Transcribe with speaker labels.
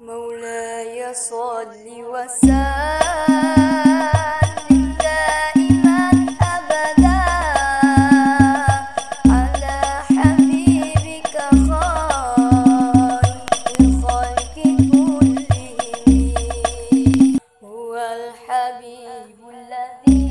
Speaker 1: مولاي صل وسلم دائما ابدا على حبيبك خير الخلق كلهم. هو الحبيب الذي